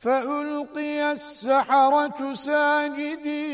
فألقي السحرة ساجدين.